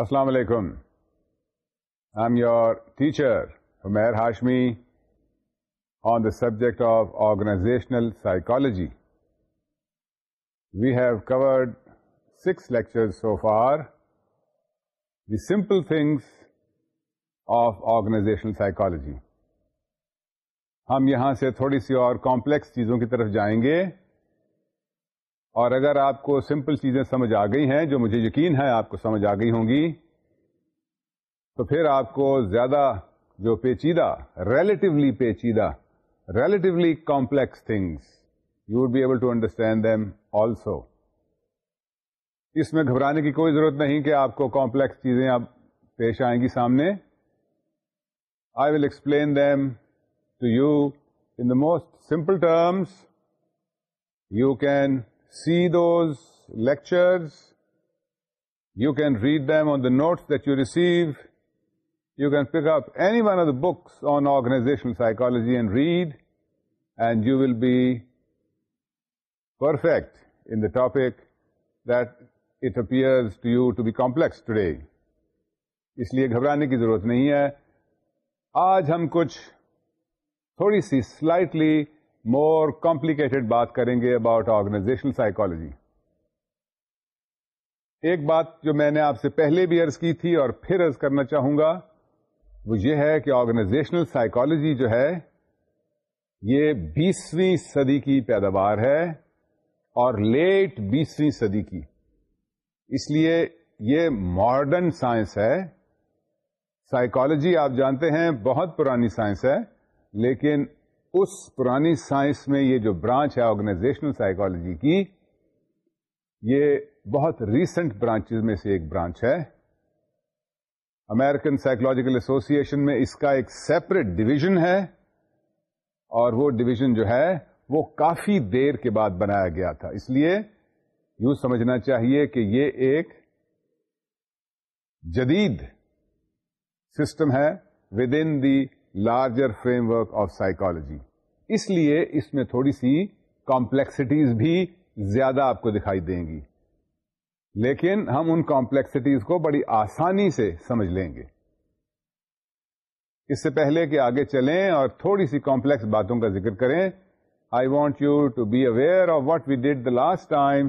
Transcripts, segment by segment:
السلام علیکم I am your teacher Umair Hashmi on the subject of organisational psychology we have covered six lecture so far the simple things of organisational psychology ہم یہاں سے تھوڑی سی اور complex چیزوں کی طرف جائیں گے اور اگر آپ کو سمپل چیزیں سمجھ آ گئی ہیں جو مجھے یقین ہے آپ کو سمجھ آ گئی ہوں گی تو پھر آپ کو زیادہ جو پیچیدہ ریلیٹیولی پیچیدہ relatively complex things you would be able to understand them also اس میں گھبرانے کی کوئی ضرورت نہیں کہ آپ کو کمپلیکس چیزیں آپ پیش آئیں گی سامنے I will explain them to you in the most simple terms you can see those lectures, you can read them on the notes that you receive you can pick up any one of the books on organisation psychology and read and you will be perfect in the topic that it appears to you to be complex today. اس لیے گھبرانے کی ضرورت نہیں ہے آج ہم کچھ تھوڑی سی سلائٹلی مور کمپلیکیٹڈ بات کریں گے اباؤٹ آرگنائزیشنل سائیکولوجی ایک بات جو میں نے آپ سے پہلے بھی ارض کی تھی اور پھر ارض کرنا چاہوں گا وہ یہ ہے کہ آرگنائزیشنل سائیکولوجی جو ہے یہ بیسویں صدی کی پیداوار ہے اور لیٹ بیسویں صدی کی اس لیے یہ ماڈرن سائنس ہے سائیکالوجی آپ جانتے ہیں بہت پرانی سائنس ہے لیکن اس پرانی سائنس میں یہ جو برانچ ہے آرگنائزیشنل سائیکولوجی کی یہ بہت ریسنٹ برانچ میں سے ایک برانچ ہے امیرکن سائیکولوجیکل ایسوسی ایشن میں اس کا ایک سیپریٹ ڈویژن ہے اور وہ ڈویژن جو ہے وہ کافی دیر کے بعد بنایا گیا تھا اس لیے یوں سمجھنا چاہیے کہ یہ ایک جدید سسٹم ہے with in the larger framework of psychology اس لیے اس میں تھوڑی سی کمپلیکسٹیز بھی زیادہ آپ کو دکھائی دیں گی لیکن ہم ان کمپلیکسٹیز کو بڑی آسانی سے سمجھ لیں گے اس سے پہلے کہ آگے چلیں اور تھوڑی سی کمپلیکس باتوں کا ذکر کریں I want you to be aware of what we did the last time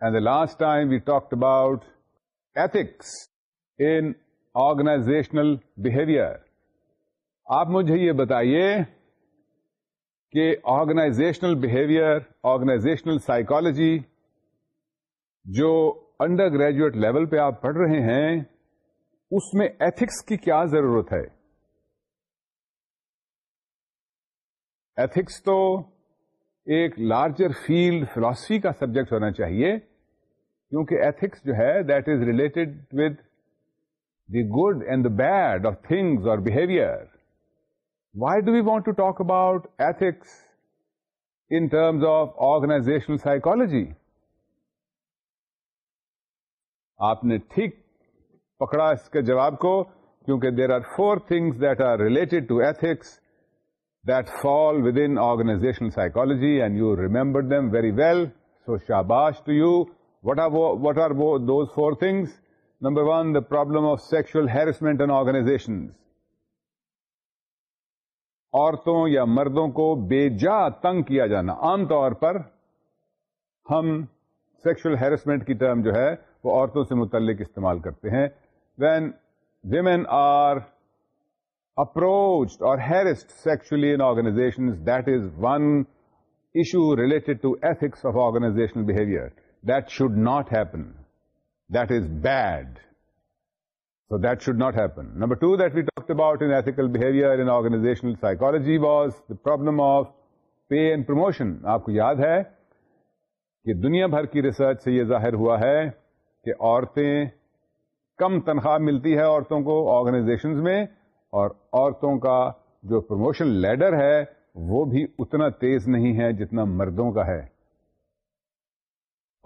and the last time we talk about ethics in organisational behaviour آپ مجھے یہ بتائیے کہ آرگنائزیشنل بہیویئر آرگنائزیشنل سائیکالوجی جو انڈر گریجویٹ لیول پہ آپ پڑھ رہے ہیں اس میں ایتھکس کی کیا ضرورت ہے ایتھکس تو ایک لارجر فیلڈ فلاسفی کا سبجیکٹ ہونا چاہیے کیونکہ ایتھکس جو ہے that is related with the good and the bad of things اور behaviour why do want to talk about ethics in terms of organisation psychology آپ نے ٹھیک پکڑا اس کے جواب کو کیونکہ there are four things that are related to ethics that fall within organisational psychology and you remember them very well so شاباش to you what are what are those four things number one the problem of sexual harassment and organisations عورتوں یا مردوں کو بے جا تنگ کیا جانا عام طور پر ہم سیکشل ہیریسمنٹ کی ٹرم جو ہے وہ عورتوں سے متعلق استعمال کرتے ہیں وین ویمین آر اپروچ اور harassed sexually in organisation that is one issue related to ethics of organisation behaviour that should not happen that is bad so that should not happen number two that we about in ethical behavior in organizational psychology was the problem of pay and promotion. آپ کو یاد ہے کہ دنیا بھر کی research سے یہ ظاہر ہوا ہے کہ عورتیں کم تنخواہ ملتی ہے عورتوں کو آرگنائزیشنز میں اور عورتوں کا جو پروموشن لیڈر ہے وہ بھی اتنا تیز نہیں ہے جتنا مردوں کا ہے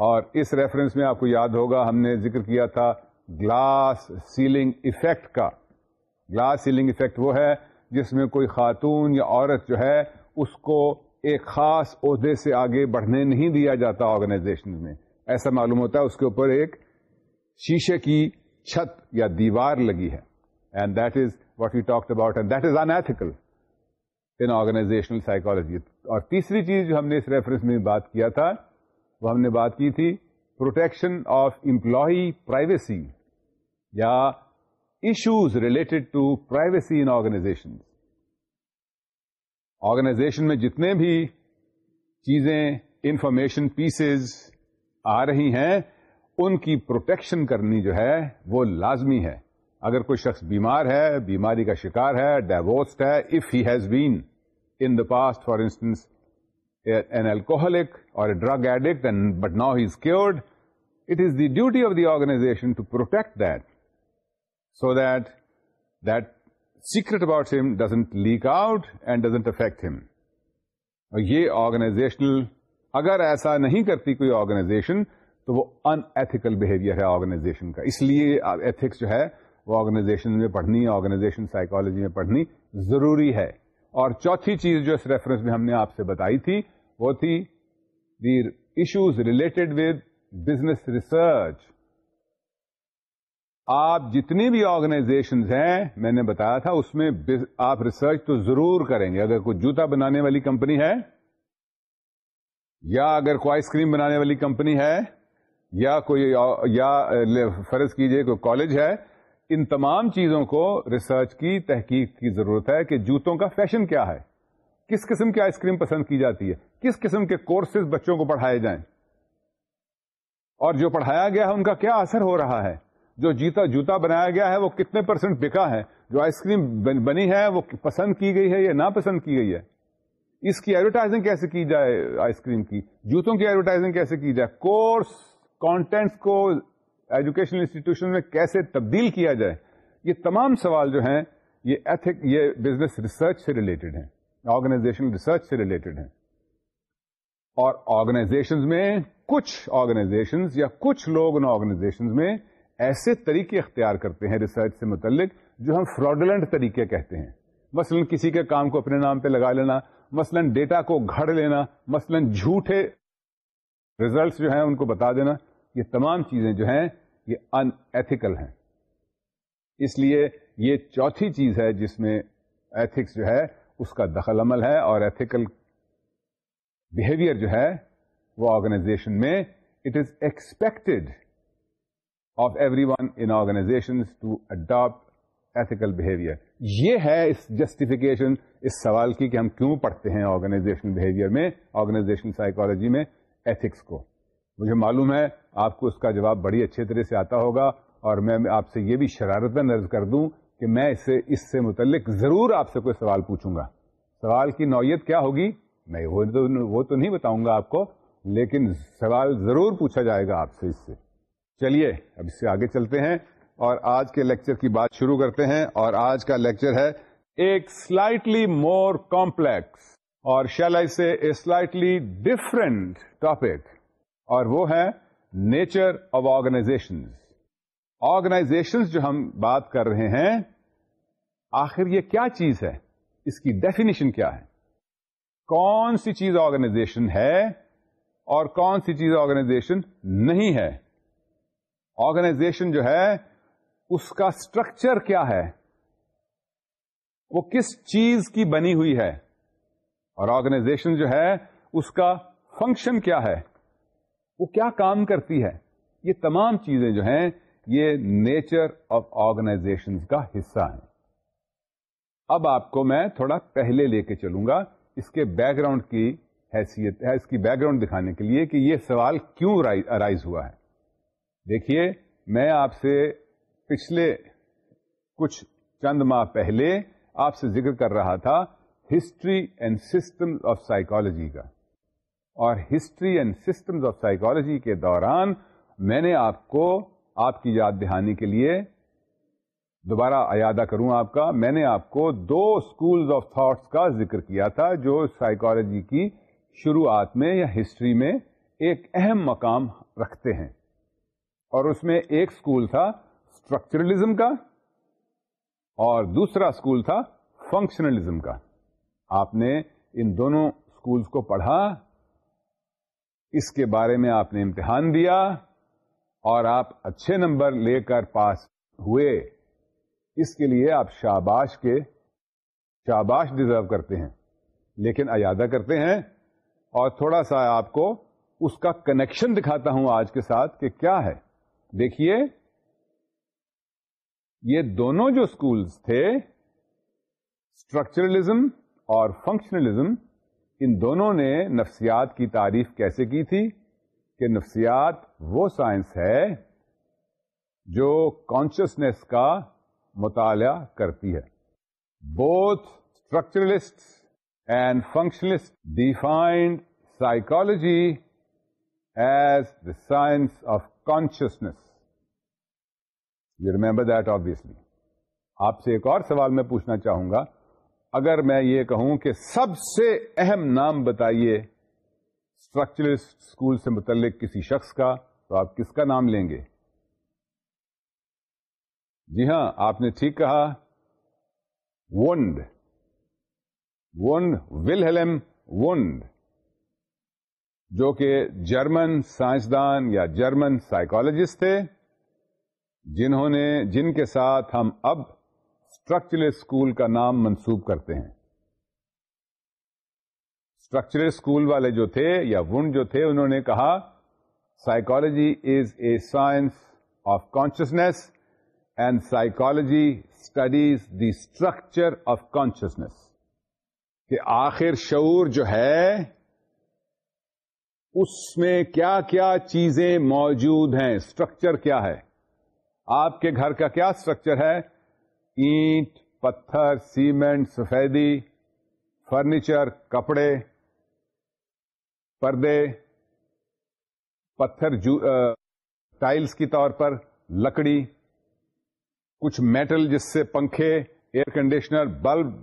اور اس ریفرنس میں آپ کو یاد ہوگا ہم نے ذکر کیا تھا گلاس سیلنگ ایفیکٹ کا گلاس سیلنگ افیکٹ وہ ہے جس میں کوئی خاتون یا عورت جو ہے اس کو ایک خاص عہدے سے آگے بڑھنے نہیں دیا جاتا آرگنائزیشن میں ایسا معلوم ہوتا ہے اس کے اوپر ایک شیشے کی چھت یا دیوار لگی ہے and that is what you talk about and that is ethical in organisational psychology اور تیسری چیز جو ہم نے اس ریفرنس میں بات کیا تھا وہ ہم نے بات کی تھی پروٹیکشن آف امپلائی پرائیویسی یا issues related to privacy in organisation organisation میں جتنے بھی چیزیں انفارمیشن پیسز آ رہی ہیں ان کی پروٹیکشن کرنی جو ہے وہ لازمی ہے اگر کوئی شخص بیمار ہے بیماری کا شکار ہے ڈائیوسڈ ہے if he has been in the past for instance an alcoholic اور drug addict but now he is cured it is the duty of the organization to protect that so that that secret about him doesn't leak out and doesn't affect him یہ organization اگر ایسا نہیں کرتی کوئی organization تو وہ unethical behaviour ہے organization کا اس لیے ایتھکس جو ہے وہ آرگنائزیشن میں پڑھنی آرگنائزیشن سائیکالوجی میں پڑھنی ضروری ہے اور چوتھی چیز جو اس ریفرنس میں ہم نے آپ سے بتائی تھی وہ تھی the issues related with business research آپ جتنی بھی آرگنائزیشن ہیں میں نے بتایا تھا اس میں آپ ریسرچ تو ضرور کریں گے اگر کوئی جوتا بنانے والی کمپنی ہے یا اگر کوئی آئس کریم بنانے والی کمپنی ہے یا کوئی یا فرض کیجئے کوئی کالج ہے ان تمام چیزوں کو ریسرچ کی تحقیق کی ضرورت ہے کہ جوتوں کا فیشن کیا ہے کس قسم کی آئس کریم پسند کی جاتی ہے کس قسم کے کورسز بچوں کو پڑھائے جائیں اور جو پڑھایا گیا ہے ان کا کیا اثر ہو رہا ہے جو جیتا جوتا بنایا گیا ہے وہ کتنے پرسینٹ بکا ہے جو آئس کریم بنی ہے وہ پسند کی گئی ہے یا ناپسند پسند کی گئی ہے اس کی ایڈورٹائزنگ کیسے کی جائے آئس کریم کی جوتوں کی ایڈورٹائزنگ کیسے کی جائے کورس کانٹینٹس کو ایجوکیشن انسٹیٹیوشن میں کیسے تبدیل کیا جائے یہ تمام سوال جو ہیں یہ ایتھک یہ بزنس ریسرچ سے ریلیٹڈ ہیں آرگنائزیشن ریسرچ سے ریلیٹڈ ہیں اور آرگنائزیشن میں کچھ آرگنائزیشن یا کچھ لوگ ان آرگنائزیشن میں ایسے طریقے اختیار کرتے ہیں ریسرچ سے متعلق جو ہم فراڈلنٹ طریقے کہتے ہیں مثلا کسی کے کام کو اپنے نام پہ لگا لینا مثلا ڈیٹا کو گھڑ لینا مثلا جھوٹے ریزلٹس جو ہیں ان کو بتا دینا یہ تمام چیزیں جو ہیں یہ ان ایتھیکل ہیں اس لیے یہ چوتھی چیز ہے جس میں ایتھکس جو ہے اس کا دخل عمل ہے اور ایتھیکل بہیویئر جو ہے وہ آرگنائزیشن میں it is expected of every one organization ethical behaviour یہ ہے اس جسٹیفیکیشن اس سوال کی کہ ہم کیوں پڑھتے ہیں آرگنائزیشن بہیویئر میں آرگنائزیشن سائیکولوجی میں ایتھکس کو مجھے معلوم ہے آپ کو اس کا جواب بڑی اچھے طرح سے آتا ہوگا اور میں آپ سے یہ بھی شرارت نرض کر دوں کہ میں اسے اس سے متعلق ضرور آپ سے کوئی سوال پوچھوں گا سوال کی نوعیت کیا ہوگی میں وہ تو نہیں بتاؤں گا آپ کو لیکن سوال ضرور پوچھا جائے گا آپ سے اس سے چلیے اب اس سے آگے چلتے ہیں اور آج کے لیکچر کی بات شروع کرتے ہیں اور آج کا لیکچر ہے ایک سلائٹلی مور کمپلیکس اور شیل آئی سے اے سلائٹلی ڈفرینٹ ٹاپک اور وہ ہے نیچر آف آرگنائزیشن آرگنائزیشن جو ہم بات کر رہے ہیں آخر یہ کیا چیز ہے اس کی ڈیفینیشن کیا ہے کون سی چیز آرگنائزیشن ہے اور کون سی چیز آرگنائزیشن نہیں ہے آرگنائزیشن جو ہے اس کا اسٹرکچر کیا ہے وہ کس چیز کی بنی ہوئی ہے اور آرگنائزیشن جو ہے اس کا فنکشن کیا ہے وہ کیا کام کرتی ہے یہ تمام چیزیں جو ہیں یہ نیچر آف آرگنائزیشن کا حصہ ہیں اب آپ کو میں تھوڑا پہلے لے کے چلوں گا اس کے بیک گراؤنڈ کی حیثیت ہے اس کی بیک گراؤنڈ دکھانے کے لیے کہ یہ سوال کیوں ارائز ہوا ہے دیکھیے میں آپ سے پچھلے کچھ چند ماہ پہلے آپ سے ذکر کر رہا تھا history and system of psychology کا اور history and systems of psychology کے دوران میں نے آپ کو آپ کی یاد دہانی کے لیے دوبارہ ایادہ کروں آپ کا میں نے آپ کو دو اسکولز آف تھاٹس کا ذکر کیا تھا جو سائیکالوجی کی شروعات میں یا ہسٹری میں ایک اہم مقام رکھتے ہیں اور اس میں ایک اسکول تھا اسٹرکچرلزم کا اور دوسرا اسکول تھا فنکشنلزم کا آپ نے ان دونوں اسکولس کو پڑھا اس کے بارے میں آپ نے امتحان دیا اور آپ اچھے نمبر لے کر پاس ہوئے اس کے لیے آپ شاباش کے شاباش ڈیزرو کرتے ہیں لیکن ایادہ کرتے ہیں اور تھوڑا سا آپ کو اس کا کنیکشن دکھاتا ہوں آج کے ساتھ کہ کیا ہے دیکھیے یہ دونوں جو اسکولس تھے اسٹرکچرلزم اور فنکشنلزم ان دونوں نے نفسیات کی تعریف کیسے کی تھی کہ نفسیات وہ سائنس ہے جو کانشیسنیس کا مطالعہ کرتی ہے both structuralist and functionalist defined psychology as the science of consciousness you remember that obviously آپ سے ایک اور سوال میں پوچھنا چاہوں گا اگر میں یہ کہوں کہ سب سے اہم نام بتائیے اسٹرکچرسٹ اسکول سے متعلق کسی شخص کا تو آپ کس کا نام لیں گے جی ہاں آپ نے ٹھیک کہا ونڈ ونڈ ول ہیلم ونڈ جو کہ جرمن سائنسدان یا جرمن سائیکالوجسٹ تھے جنہوں نے جن کے ساتھ ہم اب اسٹرکچرل اسکول کا نام منسوب کرتے ہیں اسٹرکچرل اسکول والے جو تھے یا ون جو تھے انہوں نے کہا psychology is a science of consciousness and psychology studies the structure of consciousness کہ آخر شعور جو ہے اس میں کیا کیا چیزیں موجود ہیں اسٹرکچر کیا ہے آپ کے گھر کا کیا اسٹرکچر ہے اینٹ پتھر سیمنٹ سفیدی فرنیچر کپڑے پردے پتھر ٹائلس کی طور پر لکڑی کچھ میٹل جس سے پنکھے ایئر کنڈیشنر بلب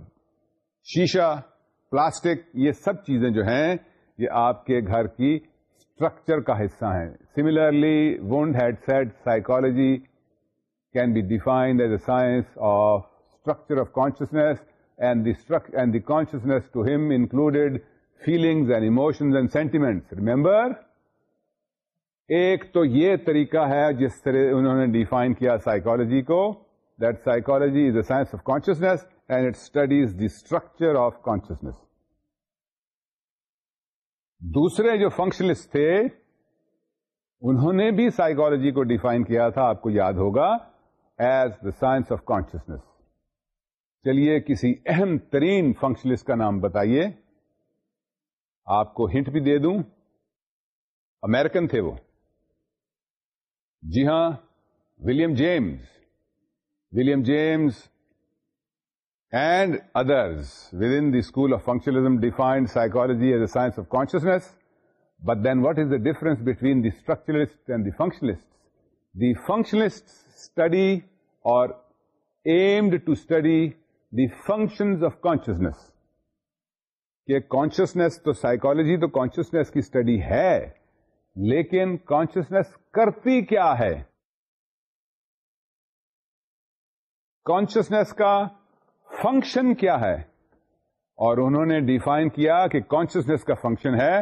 شیشہ پلاسٹک یہ سب چیزیں جو ہیں یہ آپ کے گھر کی اسٹرکچر کا حصہ ہیں similarly Wundt had said psychology can be defined as a science of structure of consciousness and the structure and the consciousness to him included feelings and emotions and sentiments remember ایک تو یہ طریقہ ہے جس طرح انہوں نے ڈیفائن کیا سائیکالوجی کو that psychology is a science of consciousness and it studies the structure of consciousness دوسرے جو فنکشنلسٹ تھے انہوں نے بھی سائیکولوجی کو ڈیفائن کیا تھا آپ کو یاد ہوگا as the science of consciousness چلیے کسی اہم ترین فنکشنلسٹ کا نام بتائیے آپ کو ہنٹ بھی دے دوں امیرکن تھے وہ جی ہاں William James William James and others with in the school of functionalism defined psychology as a science of consciousness but then what is the difference between the structurist and the functionalist the functionalist study اور aimed to study the functions of consciousness کہ consciousness تو psychology تو consciousness کی study ہے لیکن consciousness کرتی کیا ہے کانشیسنیس کا فنکشن کیا ہے اور انہوں نے ڈیفائن کیا کہ کانشیسنیس کا فنکشن ہے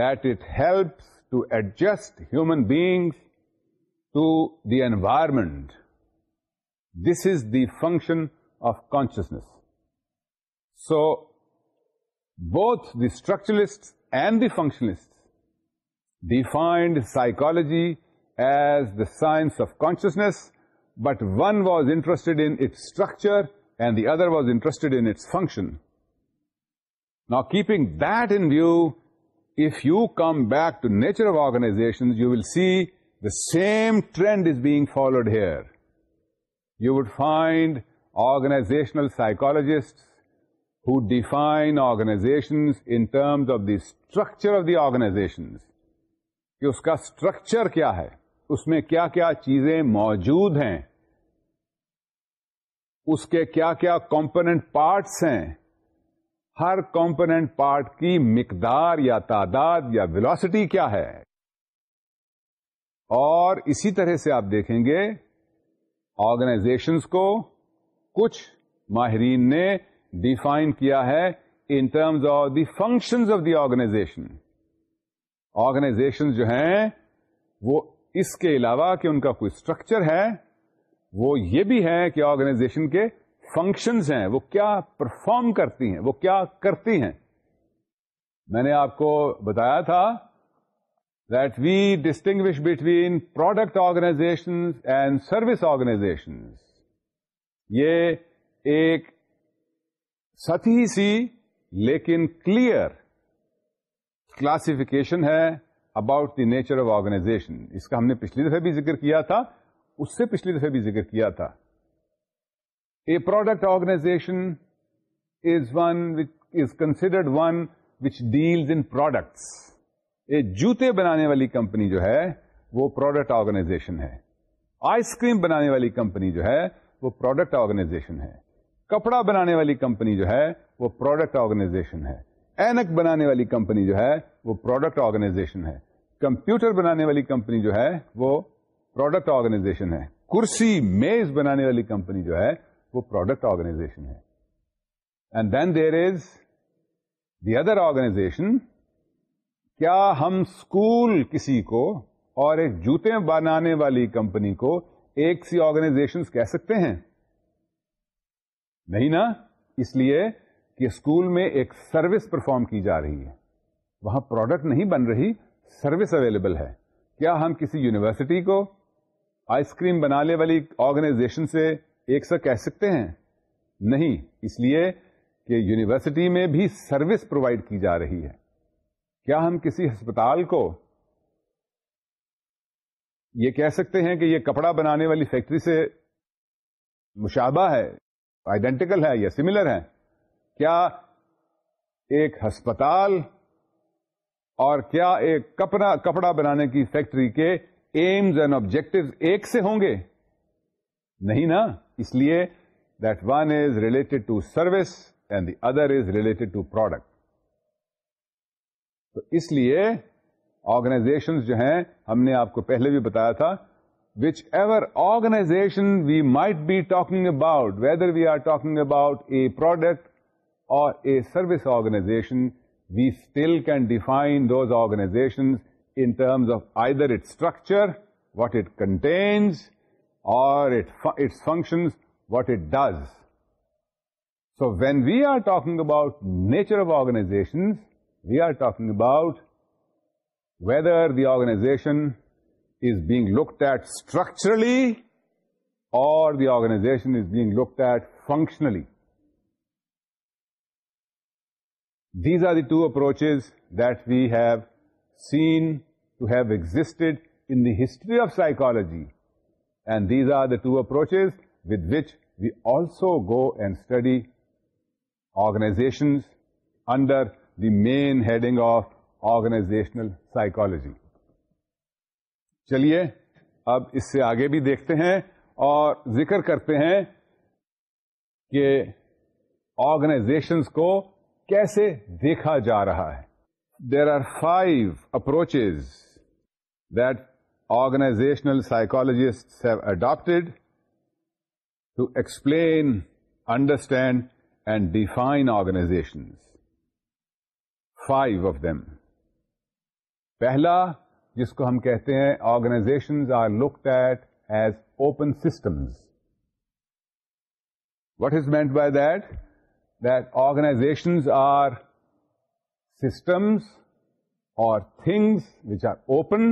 that it helps to adjust human beings to the environment this is the function of consciousness so both the structurist and the functionist defined psychology as the science of consciousness but one was in انٹ structure and the other was interest in its function نا keeping that in view if you come back to nature organisations you will see the same trend is being followed here you would find organisational psychologist who define organisations in terms of the structure of the organisation کہ اس کا structure کیا ہے اس میں کیا کیا چیزیں موجود ہیں اس کے کیا کیا کمپوننٹ پارٹس ہیں ہر کمپوننٹ پارٹ کی مقدار یا تعداد یا ویلوسٹی کیا ہے اور اسی طرح سے آپ دیکھیں گے آرگنائزیشنس کو کچھ ماہرین نے ڈیفائن کیا ہے in terms of the function of the organization organization جو ہیں وہ اس کے علاوہ کہ ان کا کوئی اسٹرکچر ہے وہ یہ بھی ہیں کہ آرگنائزیشن کے فنکشنز ہیں وہ کیا پرفارم کرتی ہیں وہ کیا کرتی ہیں میں نے آپ کو بتایا تھا that we distinguish between product organization and service organization یہ ایک ستی سی لیکن کلیئر کلاسفیکیشن ہے about the nature of organization اس کا ہم نے پچھلی دفعہ بھی ذکر کیا تھا اس سے پچھلی دفعہ بھی ذکر کیا تھا a product organization is one is considered one which deals in products جوتے بنانے والی کمپنی جو ہے وہ پروڈکٹ آرگنائزیشن ہے آئس کریم بنانے والی کمپنی جو ہے وہ پروڈکٹ آرگنائزیشن ہے کپڑا بنانے والی کمپنی جو ہے وہ پروڈکٹ آرگنائزیشن ہے اینک بنانے والی کمپنی جو ہے وہ پروڈکٹ آرگنائزیشن ہے کمپیوٹر بنانے والی کمپنی جو ہے وہ پروڈکٹ آرگنائزیشن ہے کرسی میز بنانے والی کمپنی جو ہے وہ پروڈکٹ آرگنائزیشن ہے and then there is the other organization کیا ہم اسکول کسی کو اور ایک جوتے بنانے والی کمپنی کو ایک سی آرگنائزیشن کہہ سکتے ہیں نہیں نا اس لیے کہ اسکول میں ایک سروس پرفارم کی جا رہی ہے وہاں پروڈکٹ نہیں بن رہی سروس اویلیبل ہے کیا ہم کسی یونیورسٹی کو آئس کریم بنانے والی آرگنائزیشن سے ایک سر کہہ سکتے ہیں نہیں اس لیے کہ یونیورسٹی میں بھی سروس پرووائڈ کی جا رہی ہے کیا ہم کسی ہسپتال کو یہ کہہ سکتے ہیں کہ یہ کپڑا بنانے والی فیکٹری سے مشابہ ہے آئیڈینٹیکل ہے یا سملر ہے کیا ایک ہسپتال اور کیا ایک کپڑا بنانے کی فیکٹری کے ایمز اینڈ آبجیکٹو ایک سے ہوں گے نہیں نا اس لیے that one is related to service and the other is related to product تو اس لیے آرگنائزیشن جو ہیں ہم نے آپ کو پہلے بھی بتایا تھا whichever organization we might be talking about whether we are talking about a product or a service organization we still can define those organizations in terms of either its structure, what it contains, or its functions, what it does. So when we are talking about nature of organizations, we are talking about whether the organization is being looked at structurally or the organization is being looked at functionally. These are the two approaches that we have seen to have existed in the history of psychology and these are the two approaches with which we also go and study organization under the main heading of organizational psychology چلیے اب اس سے آگے بھی دیکھتے ہیں اور ذکر کرتے ہیں کہ آرگنائزیشنس کو کیسے دیکھا جا رہا ہے there are five approaches that organizational psychologists have adapted to explain understand and define organization five of them پہلا جس کو ہم کہتے ہیں organizations are looked at as open systems what is meant by that organizations are systems or things which are open,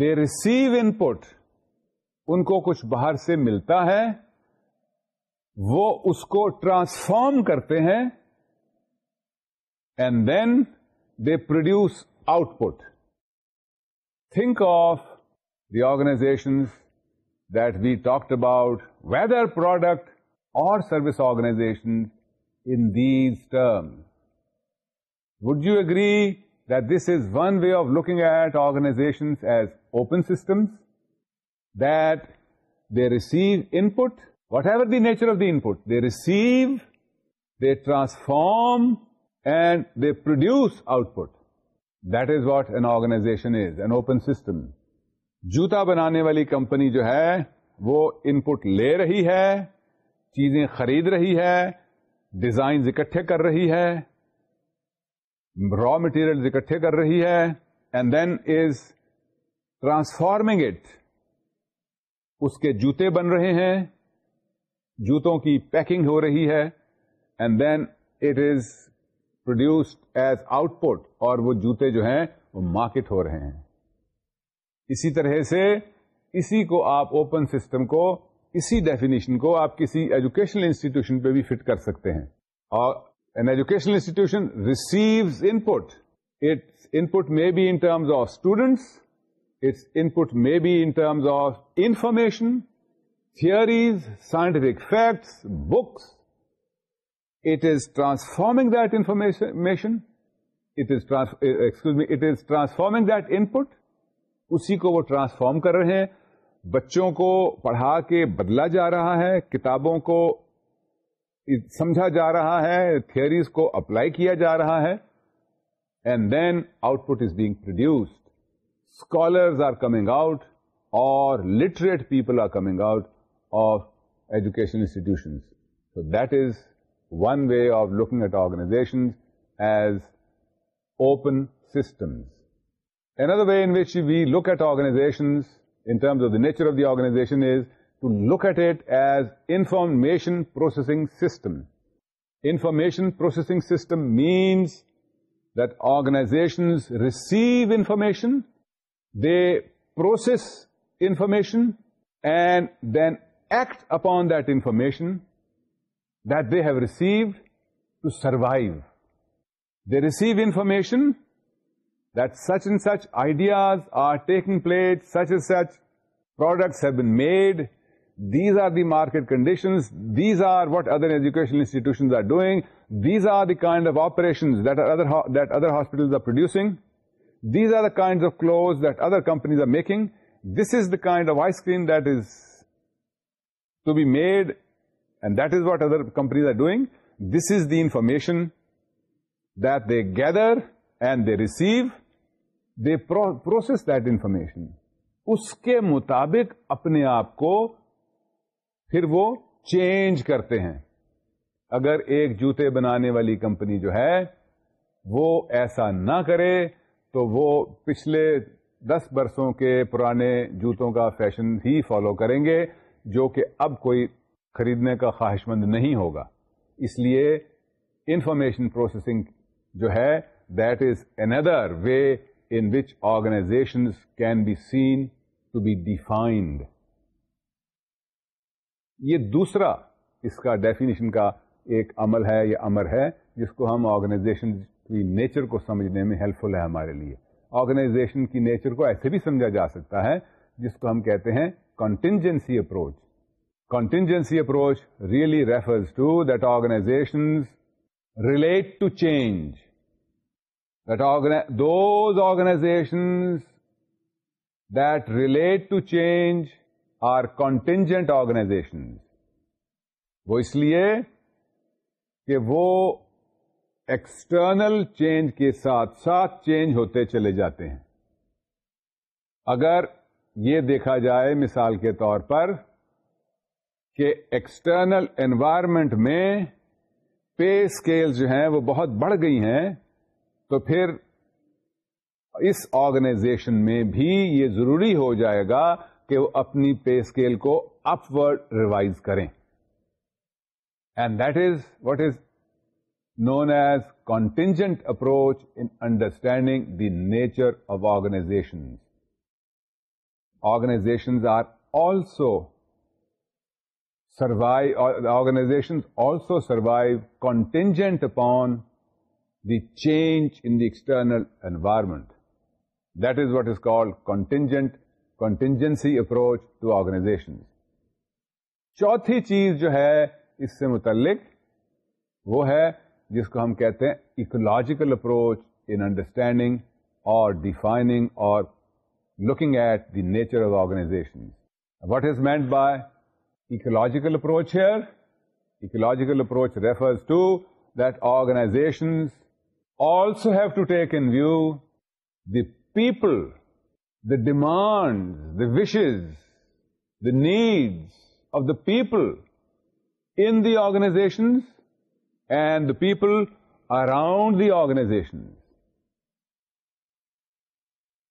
they receive input. ان کو کچھ باہر سے ملتا ہے وہ اس کو ٹرانسفارم کرتے ہیں and then they produce output think of the organization that we talked about whether product or service organization in these terms would you agree this is one way of looking at organizations open systems they receive input ever the nature of the input they receive they transform and they produce output this what an organization system جوتا بنانے والی company جو ہے وہ input لے رہی ہے چیزیں خرید رہی ہے ڈیزائنز اکٹھے کر رہی ہے را مٹیریل اکٹھے کر رہی ہے and then is transforming it اس کے جوتے بن رہے ہیں جوتوں کی پیکنگ ہو رہی ہے and then it is produced as output اور وہ جوتے جو ہیں وہ مارکیٹ ہو رہے ہیں اسی طرح سے اسی کو آپ اوپن سسٹم کو اسی ڈیفینیشن کو آپ کسی ایجوکیشنل انسٹیٹیوشن پہ بھی فٹ کر سکتے ہیں اور education institution receive input input may be students may be information theories scientific facts books it is transforming that information it is excuse it is transforming that input اسی کو وہ transform کر رہے ہیں بچوں کو پڑھا کے بدلا جا رہا ہے کتابوں کو سمجھا جا رہا ہے تھیئریز کو اپلائی کیا جا رہا ہے and then output is being produced scholars are coming out or literate people are coming out of education institution so that is one way of looking at organization as open systems another way which we look at in terms of the nature of the organization is to look at it as information processing system. Information processing system means that organizations receive information, they process information, and then act upon that information that they have received to survive. They receive information that such and such ideas are taking place, such and such products have been made, market condition these are what other education this is the information they gather and they receive they process that information اس کے مطابق اپنے آپ کو پھر وہ change کرتے ہیں اگر ایک جوتے بنانے والی کمپنی جو ہے وہ ایسا نہ کرے تو وہ پچھلے دس برسوں کے پرانے جوتوں کا فیشن ہی فالو کریں گے جو کہ اب کوئی خریدنے کا خواہش مند نہیں ہوگا اس لیے انفارمیشن پروسیسنگ جو ہے that is another way in which organization can be seen to be defined یہ دوسرا اس کا ڈیفینیشن کا ایک عمل ہے یا امر ہے جس کو ہم آرگنائزیشن کی نیچر کو سمجھنے میں ہیلپ فل ہے ہمارے لیے آرگنائزیشن کی نیچر کو ایسے بھی سمجھا جا سکتا ہے جس کو ہم کہتے ہیں contingency approach contingency approach really refers to that organization relate to change that those organization that relate to change are contingent organization وہ اس لیے کہ وہ ایکسٹرنل چینج کے ساتھ ساتھ چینج ہوتے چلے جاتے ہیں اگر یہ دیکھا جائے مثال کے طور پر کہ ایکسٹرنل انوائرمنٹ میں پے اسکیل جو ہیں وہ بہت بڑھ گئی ہیں تو پھر اس آرگنائزیشن میں بھی یہ ضروری ہو جائے گا کہ وہ اپنی پے اسکیل کو اپورڈ ریوائز کریں and that is what is known as contingent approach in understanding the nature of organization organizations are also سروائر organs also سروائنٹینجنٹ upon the change internal environment that is what is call contingent contingency approach to organization چوتھی چیز جو ہے اس سے متعلق وہ ہے جس کو ہم کہتے ہیں اکولوجیکل اپروچ ان انڈرسٹینڈنگ اور ڈیفائننگ اور looking at the nature of organization what is meant by ecological approach here ecological approach refers to that organization also have to take in view the people the demands, the wishes, the needs of the people in the organizations and the people around the organizations.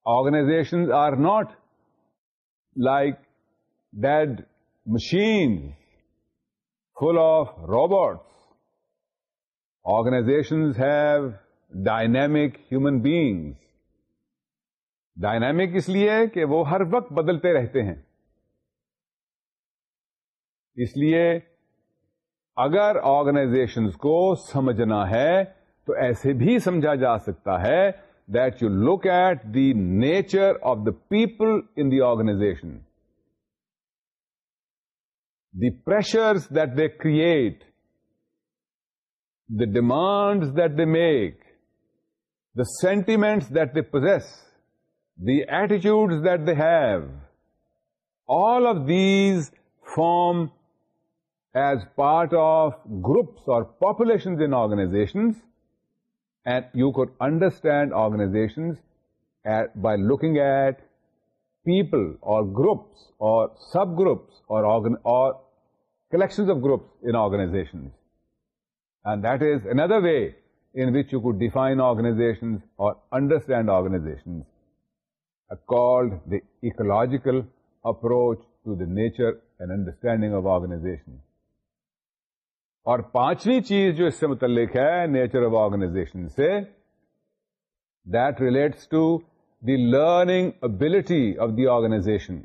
Organizations are not like dead machines full of robots. Organizations have dynamic human beings dynamic اس لیے کہ وہ ہر وقت بدلتے رہتے ہیں اس لیے اگر آرگنائزیشن کو سمجھنا ہے تو ایسے بھی سمجھا جا سکتا ہے that you look at the nature of the people in the organization the pressures that they create the demand that they make the sentiment that they پروزیس the attitudes that they have, all of these form as part of groups or populations in organizations, and you could understand organizations by looking at people or groups or subgroups or collections of groups in organizations. And that is another way in which you could define organizations or understand organizations. the ecological approach to the nature and understanding of organization. اور پانچویں چیز جو اس سے متعلق ہے nature of organization سے that relates to the learning ability of the organization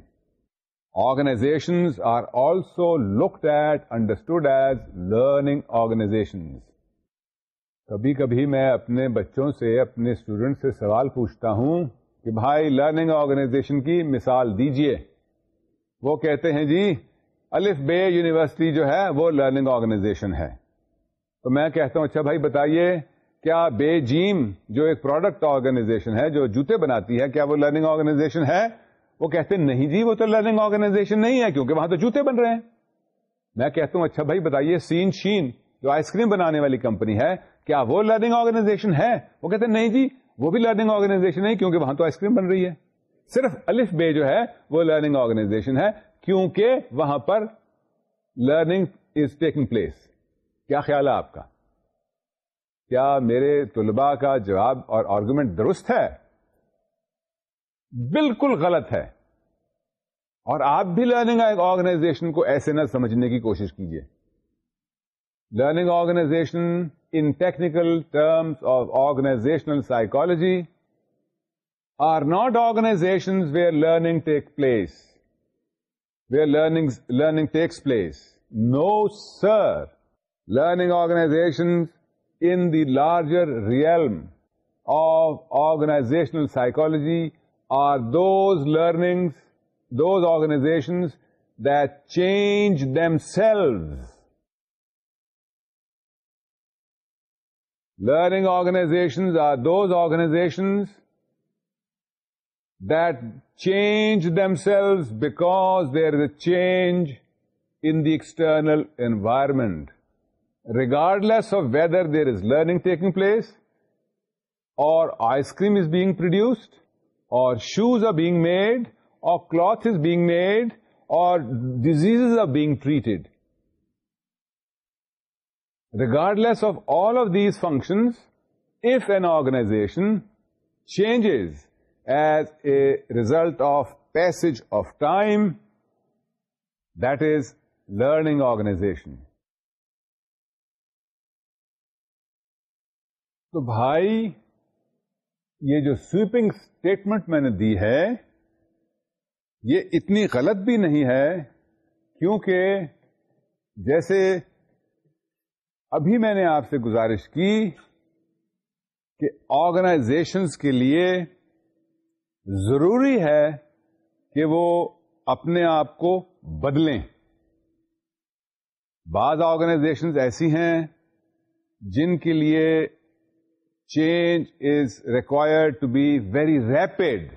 organization are also looked at understood as learning organization کبھی کبھی میں اپنے بچوں سے اپنے اسٹوڈینٹ سے سوال پوچھتا ہوں کہ بھائی لرننگ آرگنائزیشن کی مثال دیجئے وہ کہتے ہیں جی الف بے یونیورسٹی جو ہے وہ لرننگ آرگنائزیشن ہے تو میں کہتا ہوں اچھا بھائی بتائیے کیا بے جیم جو ایک پروڈکٹ آرگنائزیشن ہے جو جوتے بناتی ہے کیا وہ لرننگ آرگنائزیشن ہے وہ کہتے ہیں نہیں جی وہ تو لرننگ آرگنائزیشن نہیں ہے کیونکہ وہاں تو جوتے بن رہے ہیں میں کہتا ہوں اچھا بھائی بتائیے سین شین جو آئس کریم بنانے والی کمپنی ہے کیا وہ لرننگ آرگنائزیشن ہے وہ کہتے ہیں نہیں جی وہ بھی لرننگ آرگنائزیشن ہے کیونکہ وہاں تو آئس کریم بن رہی ہے صرف الف بے جو ہے وہ لرننگ آرگنائزیشن ہے کیونکہ وہاں پر لرننگ از ٹیکنگ پلیس کیا خیال ہے آپ کا کیا میرے طلباء کا جواب اور آرگومنٹ درست ہے بالکل غلط ہے اور آپ بھی لرننگ آرگنائزیشن کو ایسے نہ سمجھنے کی کوشش کیجیے Learning organization in technical terms of organizational psychology are not organizations where learning takes place. Learning takes place. No, sir. Learning organizations in the larger realm of organizational psychology are those organizations that change themselves Learning organizations are those organizations that change themselves because there is a change in the external environment, regardless of whether there is learning taking place, or ice cream is being produced, or shoes are being made, or cloth is being made, or diseases are being treated. Regardless of all of these if if an organization changes as a result of pace of time is is learning organization تو بھائی یہ جو sweeping statement میں نے دی ہے یہ اتنی غلط بھی نہیں ہے کیونکہ جیسے ابھی میں نے آپ سے گزارش کی کہ آرگنائزیشنس کے لیے ضروری ہے کہ وہ اپنے آپ کو بدلیں بعض آرگنائزیشنز ایسی ہیں جن کے لیے change is required to be very rapid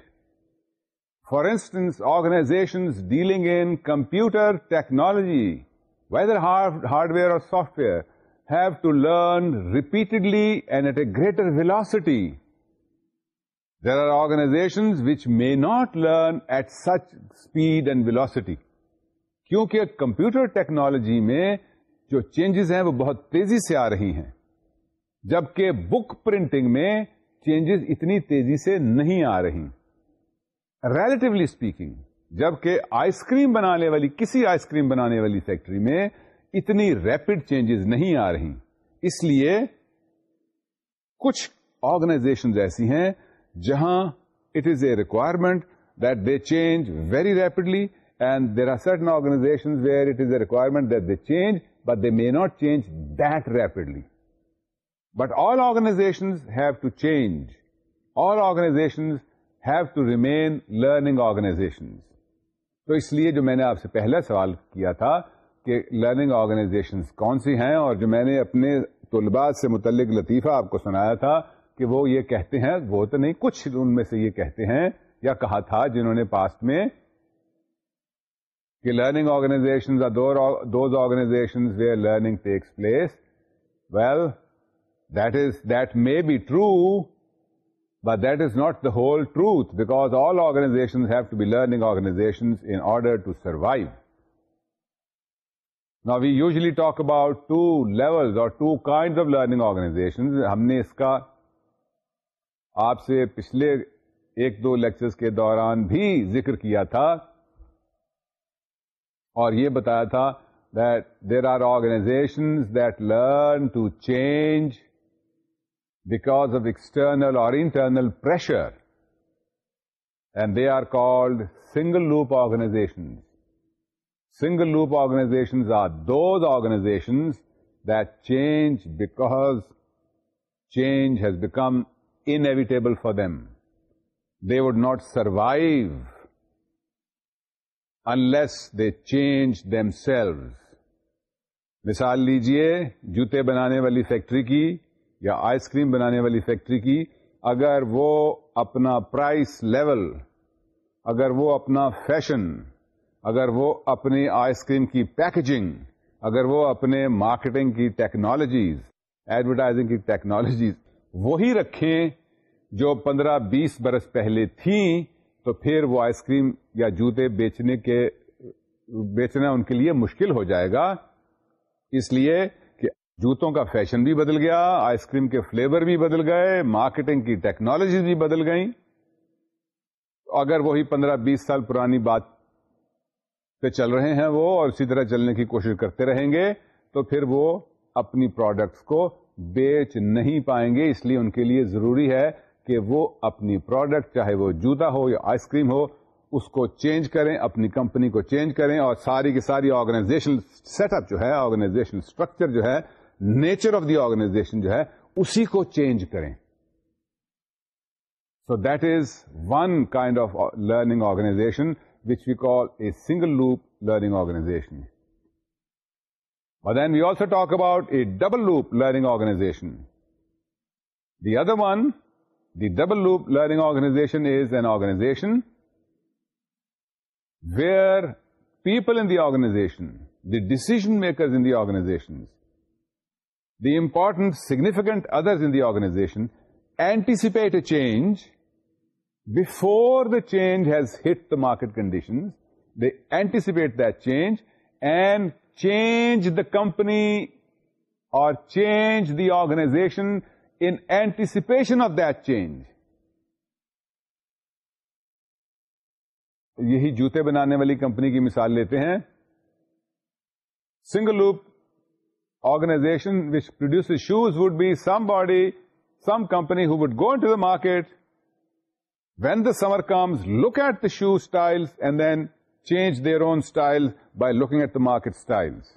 for instance organisations dealing in computer technology whether hardware اور software run rapidly and at a greater velocity there are organization which may not learn at such speed and velocity کیونکہ computer technology میں جو changes ہیں وہ بہت تیزی سے آ رہی ہیں جبکہ بک پرنٹنگ میں چینجز اتنی تیزی سے نہیں آ رہی ریلیٹولی اسپیکنگ جبکہ آئس کریم بنانے والی کسی آئس کریم بنانے والی فیکٹری میں اتنی ریپڈ چینجز نہیں آ رہی اس لیے کچھ آرگنائزیشن ایسی ہیں جہاں it is a requirement that they change very rapidly and there are certain organization where it is a requirement that they change but they may not change that rapidly but all organization have to change all organization have to remain learning organization تو اس لیے جو میں نے آپ سے پہلا سوال کیا تھا کہ لرننگ آرگنائزیشنز کون سی ہیں اور جو میں نے اپنے طلباء سے متعلق لطیفہ آپ کو سنایا تھا کہ وہ یہ کہتے ہیں وہ تو نہیں کچھ ان میں سے یہ کہتے ہیں یا کہا تھا جنہوں نے پاسٹ میں کہ learning organization organization where learning takes place well that is that may be true but that is not the whole truth because all organizations have to be learning organizations in order to survive. We usually talk about two level اور two kind of learning organization ہم نے اس کا آپ سے پچھلے ایک دو lecture کے دوران بھی ذکر کیا تھا اور یہ بتایا تھا there are organization that learn to change because of external اور internal pressure and they are called single loop organization single loop organization are those organs that change because change has become inevitable for them they would not survive unless they change themselves مثال لیجئے جوتے بنانے والی factory کی یا ice cream بنانے والی factory کی اگر وہ اپنا پرائس لیول اگر وہ اپنا فیشن اگر وہ اپنی آئس کریم کی پیکجنگ اگر وہ اپنے مارکیٹنگ کی ٹیکنالوجیز ایڈورٹائزنگ کی ٹیکنالوجیز وہی رکھیں جو پندرہ بیس برس پہلے تھیں تو پھر وہ آئس کریم یا جوتے بیچنے کے بیچنا ان کے لیے مشکل ہو جائے گا اس لیے کہ جوتوں کا فیشن بھی بدل گیا آئس کریم کے فلیور بھی بدل گئے مارکیٹنگ کی ٹیکنالوجیز بھی بدل گئیں اگر وہی پندرہ بیس سال پرانی بات پہ چل رہے ہیں وہ اور اسی طرح چلنے کی کوشش کرتے رہیں گے تو پھر وہ اپنی پروڈکٹس کو بیچ نہیں پائیں گے اس لیے ان کے لیے ضروری ہے کہ وہ اپنی پروڈکٹ چاہے وہ جوتا ہو یا آئس کریم ہو اس کو چینج کریں اپنی کمپنی کو چینج کریں اور ساری کی ساری آرگنائزیشن سیٹ اپ جو ہے آرگنائزیشن اسٹرکچر جو ہے نیچر آف دی آرگنائزیشن جو ہے اسی کو چینج کریں so that is one kind of learning organization which we call a single loop learning organization. But then we also talk about a double loop learning organization. The other one, the double loop learning organization, is an organization where people in the organization, the decision makers in the organizations, the important significant others in the organization anticipate a change before the change has hit the market anticipate they anticipate and and change the company اور change the organization anticipation of that change یہی جوتے بنانے والی company کی مثال لیتے ہیں single loop organization which produce shoes would be some body some company who would go to the market When the summer comes, look at the shoe styles and then change their own styles by looking at the market styles.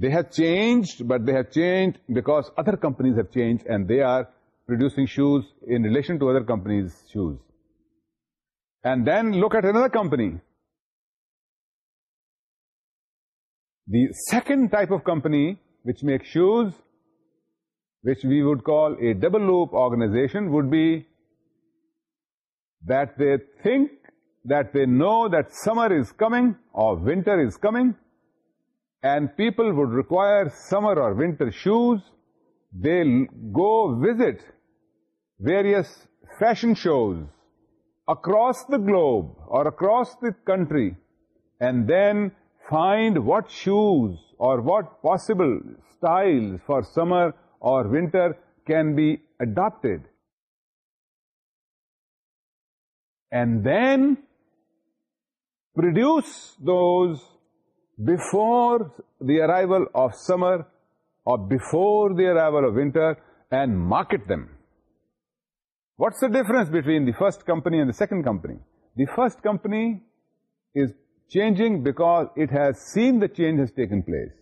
They have changed, but they have changed because other companies have changed and they are producing shoes in relation to other companies' shoes. And then look at another company. The second type of company which makes shoes, which we would call a double loop organization, would be that they think that they know that summer is coming or winter is coming, and people would require summer or winter shoes. They go visit various fashion shows across the globe or across the country, and then find what shoes or what possible styles for summer or winter can be adopted. and then produce those before the arrival of summer or before the arrival of winter and market them. What's the difference between the first company and the second company? The first company is changing because it has seen the change has taken place.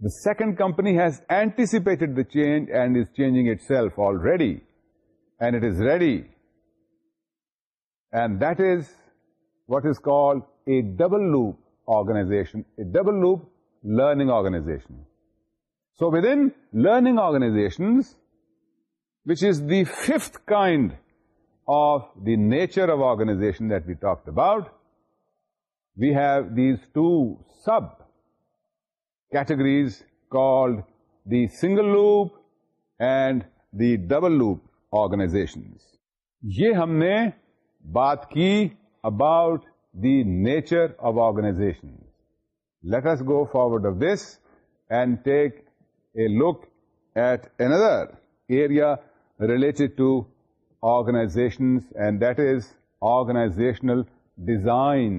The second company has anticipated the change and is changing itself already, and it is ready and this what is call a double loop organization double loop learning organization so within learning organization which is the fifth kind of the nature of organization that we ٹاپ about we have these two subcategories called the single loop and the double loop organization یہ ہم نے بات کی about the nature of organization let us go forward of this and take a look at another area related to organization and that is organizational design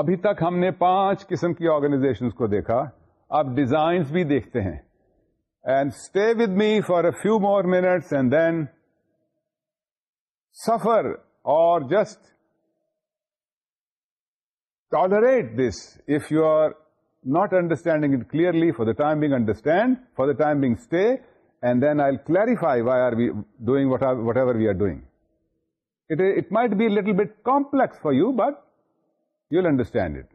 ابھی تک ہم نے پانچ قسم کی آرگنائزیشن کو دیکھا اب ڈیزائنس بھی دیکھتے ہیں and stay with me for a few more minutes and then suffer اور just tolerate this if you are not understanding it clearly for the time being understand for the time being stay and then I will clarify why are be doing whatever we are doing it might be little bit complex for you but you will understand it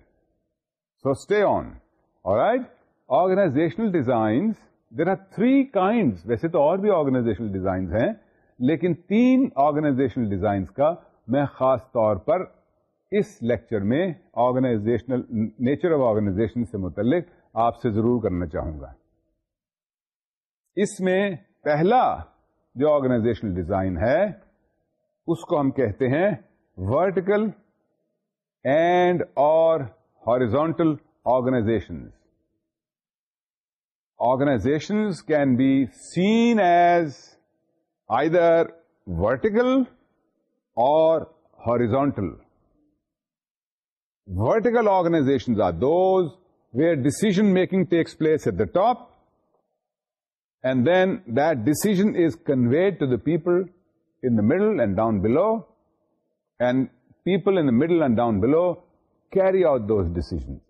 so stay on organizational designs there are three kind ویسے تو اور بھی organizational designs ہیں لیکن تین organizational designs کا میں خاص طور پر اس لیکچر میں آرگنائزیشنل نیچر آف آرگنائزیشن سے متعلق آپ سے ضرور کرنا چاہوں گا اس میں پہلا جو آرگنائزیشنل ڈیزائن ہے اس کو ہم کہتے ہیں ورٹیکل اینڈ اور horizontal organization organization can be seen as either vertical or horizontal. Vertical organizations are those where decision making takes place at the top, and then that decision is conveyed to the people in the middle and down below, and people in the middle and down below carry out those decisions.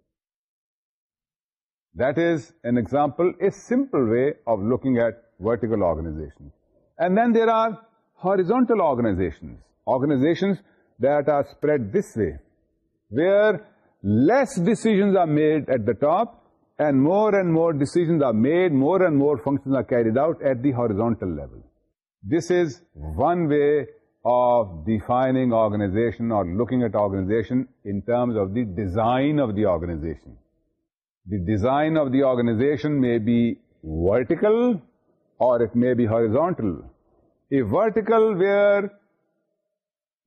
That is an example, a simple way of looking at vertical organizations. And then there are horizontal organizations that are spread this way, where less decisions are made at the top and more decisions are made, more and more functions are carried out at the horizontal level. This is one way of defining organization or looking at organization in terms of the design of the organization. The design of the organization may be vertical or it may be horizontal. A vertical where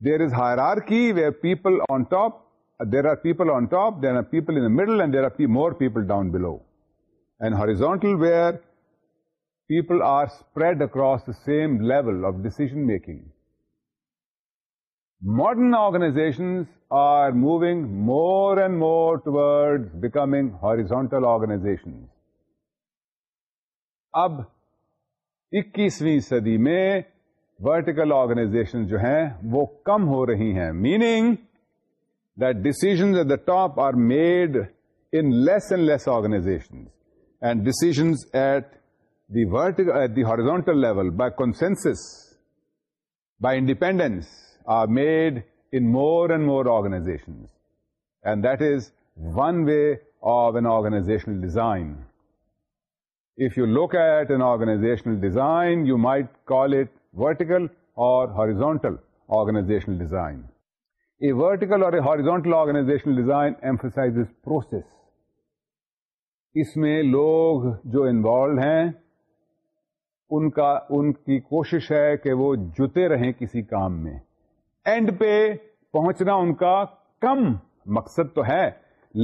there is hierarchy, where people on top, uh, there are people on top, there are people in the middle, and there are more people down below. And horizontal where people are spread across the same level of decision making. Modern organizations are moving more and more towards becoming horizontal organizations. Ab اکیسویں صدی میں vertical organization جو ہیں وہ کم ہو رہی ہیں meaning decisions at the top are made in less and less organization and decisions at the vertical at the horizontal level by consensus by independence are made in more and more organization and that is one way of an organizational design if you look at an organizational design, you might call it vertical or horizontal organizational design. A vertical or a horizontal organizational design emphasizes process. اس میں لوگ جو involved ہیں ان کا ان کی کوشش ہے کہ وہ جتے رہیں کسی کام میں اینڈ پہ پہنچنا ان کا کم مقصد تو ہے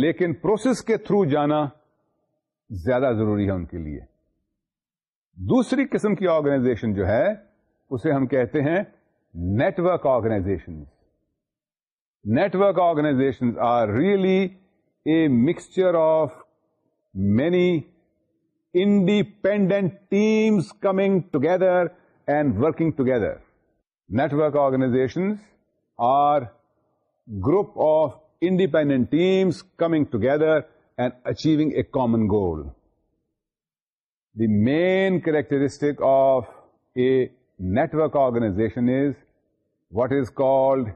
لیکن پروسیس کے تھرو جانا زیادہ ضروری ہے ان کے لیے دوسری قسم کی آرگنائزیشن جو ہے اسے ہم کہتے ہیں network organization network organization are really a mixture of many independent teams coming together and working together network organization are group of independent teams coming together achieving a common goal the main characteristic of a network organization is what is called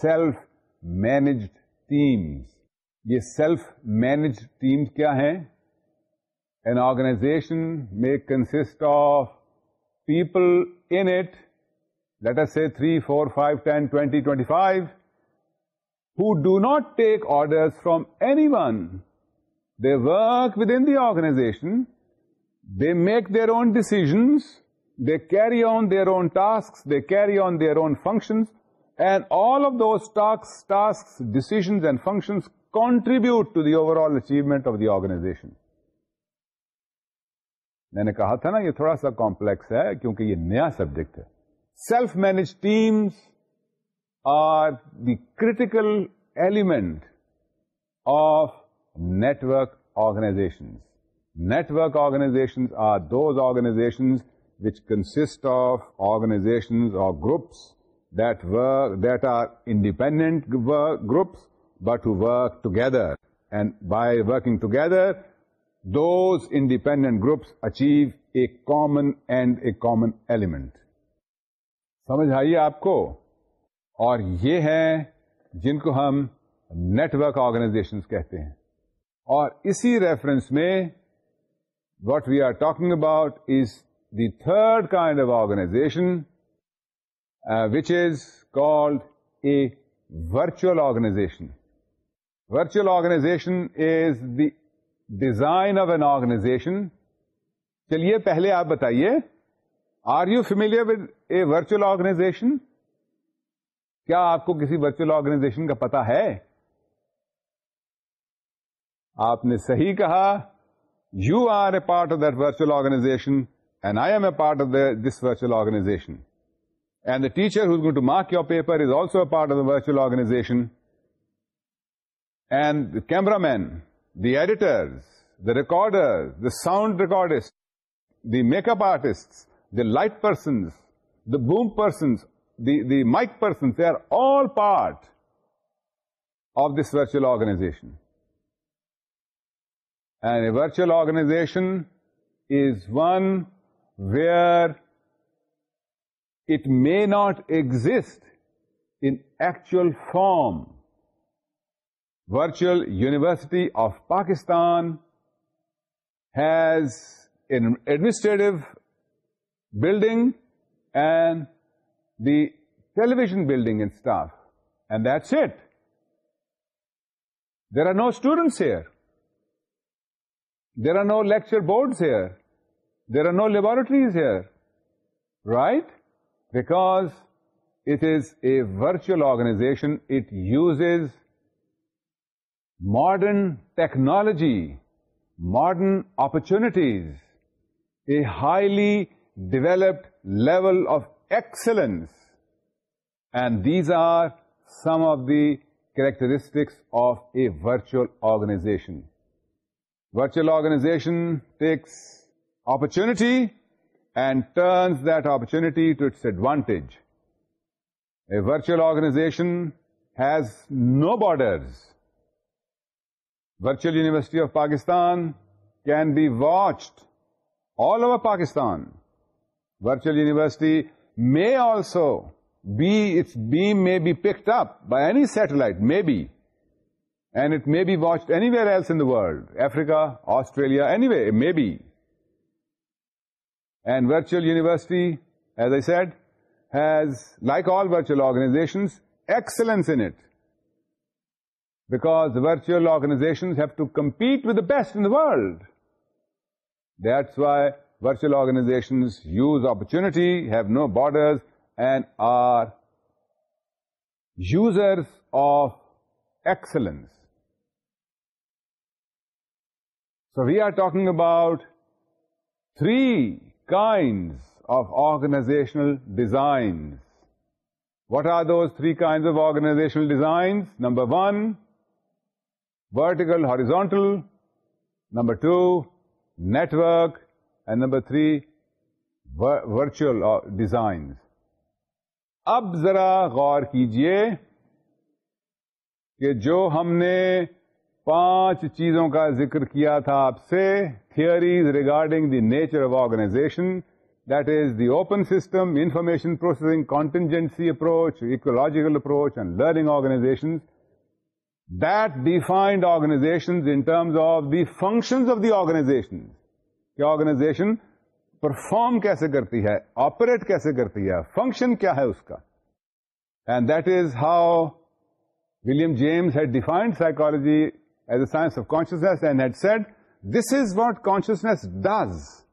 self managed teams یہ self managed team کیا ہیں an organization میں consist of people in it لیٹر سے three four five ten twenty twenty five who do not take order from any one they work within the organization, they make their own decisions, they carry on their own tasks, they carry on their own functions and all of those tasks, tasks, decisions and functions contribute to the overall achievement of the organization. میں نے کہا تھا نا یہ تھوڑا سا complex ہے کیونکہ یہ نیا سبجیکٹ ہے self manage teams are the critical element of network organizations. Network organizations are those organizations which consist of organizations or groups that work, that are independent work groups but who work together. And by working together, those independent groups achieve a common and a common element. سمجھ آئیے آپ کو اور یہ ہے جن کو ہم نیٹ ورک آرگنائزیشنس کہتے ہیں اسی ریفرنس میں what we are talking about is the third kind of organization which is کوچوئل organization virtual organization is the design of an organization چلیے پہلے آپ بتائیے are you familiar with a virtual organization کیا آپ کو کسی ورچوئل آرگنائزیشن کا پتا ہے آپ نے صحیح کہا you are a part of that virtual organization and I am a part of this virtual organization and the teacher going to mark your paper is also a part of the virtual organization and mean the editor recorder the sound recordist the make up artist the light persons the boom persons the mic persons they are all part of this virtual organization And a virtual organization is one where it may not exist in actual form. Virtual University of Pakistan has an administrative building and the television building and stuff, and that's it. There are no students here. There are no lecture boards here. There are no laboratories here, right? Because it is a virtual organization. It uses modern technology, modern opportunities, a highly developed level of excellence. And these are some of the characteristics of a virtual organization. Virtual organization takes opportunity and turns that opportunity to its advantage. A virtual organization has no borders. Virtual University of Pakistan can be watched all over Pakistan. Virtual University may also be, its beam may be picked up by any satellite, maybe. And it may be watched anywhere else in the world, Africa, Australia, anyway, it may be. And Virtual University, as I said, has, like all virtual organizations, excellence in it. Because the virtual organizations have to compete with the best in the world. That's why virtual organizations use opportunity, have no borders, and are users of excellence. We are talking about three kind of organizational designs what are those three kind of organizational designs number one vertical horizontal number two network and number three virtual design اب ذرا غور کیجئے کہ جو ہم نے پانچ چیزوں کا ذکر کیا تھا آپ سے theories regarding the nature of organization that is the open system information processing contingency approach ecological approach and learning organization that defined organization in terms of the function of the organization کہ organization perform کیسے کرتی ہے operate کیسے کرتی ہے function کیا ہے اس کا and that is how William James had defined psychology as a science of consciousness and had said, this is what consciousness does.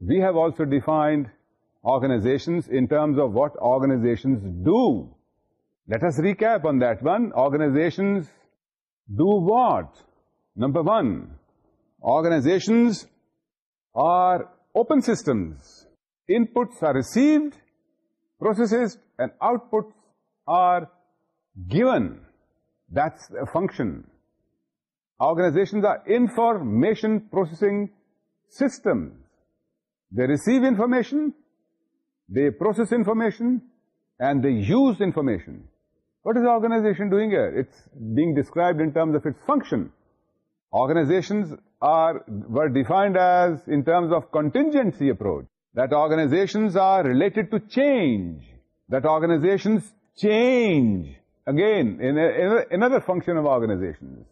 We have also defined organizations in terms of what organizations do. Let us recap on that one. Organizations do what? Number one, organizations are open systems. Inputs are received, processes and outputs are given. That's a function. Organizations are information processing systems. They receive information, they process information, and they use information. What is the organization doing here? It's being described in terms of its function. Organizations were defined as in terms of contingency approach, that organizations are related to change, that organizations change, again, another function of organizations.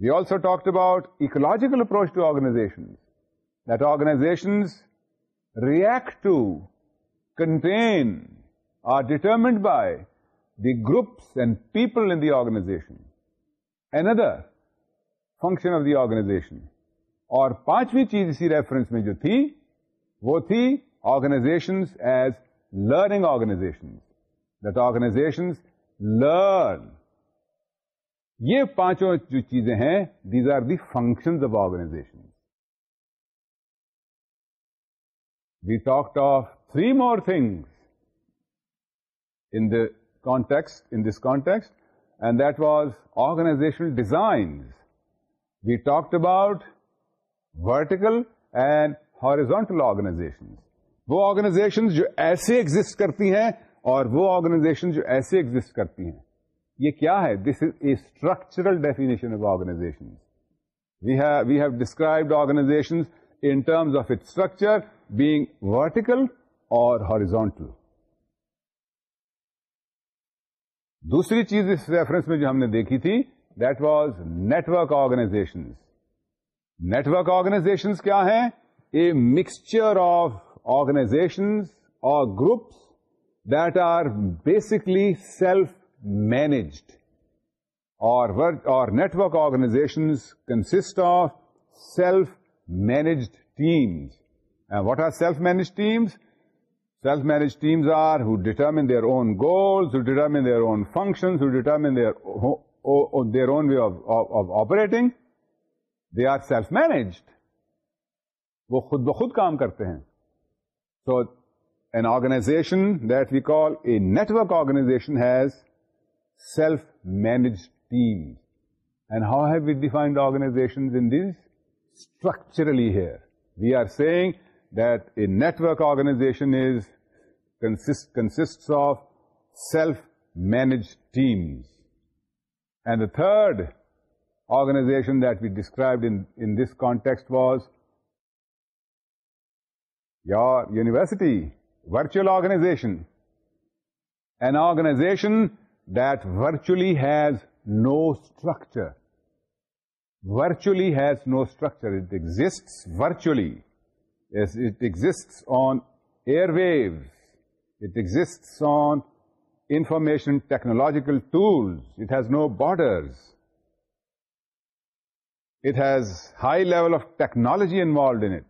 We also talked about ecological approach to organizations, that organizations react to, contain, are determined by the groups and people in the organization. Another function of the organization. اور پانچویں چیز اسی reference میں جو تھی وہ تھی organization as learning organization that organization learn یہ پانچوں جو چیزیں ہیں these are the function of organization we talk of three more things in the context in this context and that was organization design we talk about vertical and horizontal organization وہ organization جو ایسے exit کرتی ہیں اور وہ organization جو ایسے exit کرتی ہیں یہ کیا ہے this is a structural definition of organization we have described organization in terms of it structure being vertical اور ہارزونٹل دوسری چیز اس ریفرنس میں جو ہم نے دیکھی تھی that was network organization network organization کیا ہیں اے مکسچر آف آرگنائزیشن اور groups that are basically self managed اور network organization consist of self managed teams and what are self manage teams self manage teams are who determine their own goals their own function their own way of operating they are self managed وہ خود بخود کام کرتے ہیں so an organization that we call a network organization self-managed teams. And how have we defined organizations in this? Structurally here. We are saying that a network organization is consists of self-managed teams. And the third organization that we described in this context was your university, virtual organization. An organization that virtually has no structure. Virtually has no structure. It exists virtually. Yes, it exists on airwaves. It exists on information technological tools. It has no borders. It has high level of technology involved in it.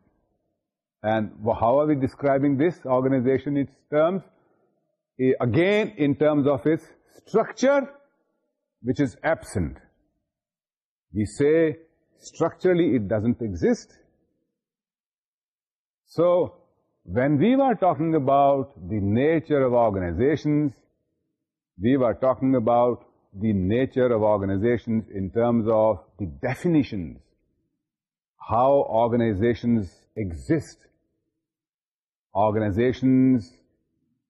And how are we describing this organization in its terms? Eh, again, in terms of its structure which is absent. We say structurally it doesn't exist. So, when we were talking about the nature of organizations, we were talking about the nature of organizations in terms of the definitions, how organizations exist. Organizations,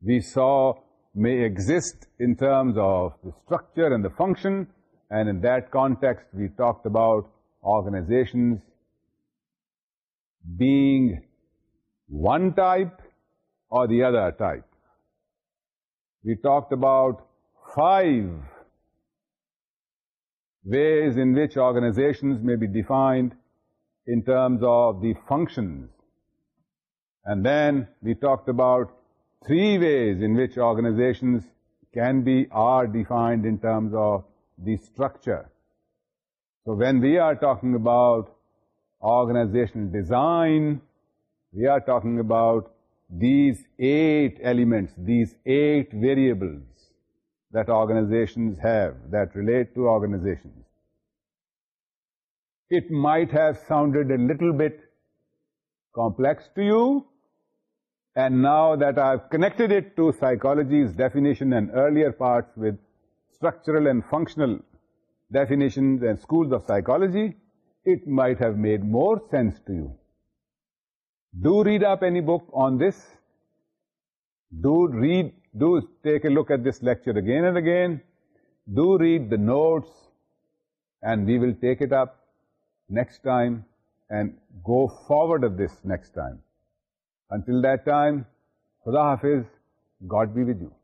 we saw may exist in terms of the structure and the function, and in that context we talked about organizations being one type or the other type. We talked about 5 ways in which organizations may be defined in terms of the functions. And then we talked about Three ways in which organizations are defined in terms of the structure. So when we are talking about organizational design, we are talking about these 8 elements, these 8 variables that organizations have, that relate to organizations. It might have sounded a little bit complex to you, and now that I've connected it to psychology's definition and earlier parts with structural and functional definitions and schools of psychology, it might have made more sense to you. Do read up any book on this. Do take a look at this lecture again and again. Do read the notes, and we will take it up next time and go forward of this next time. Until that time خدا حافظ God be with you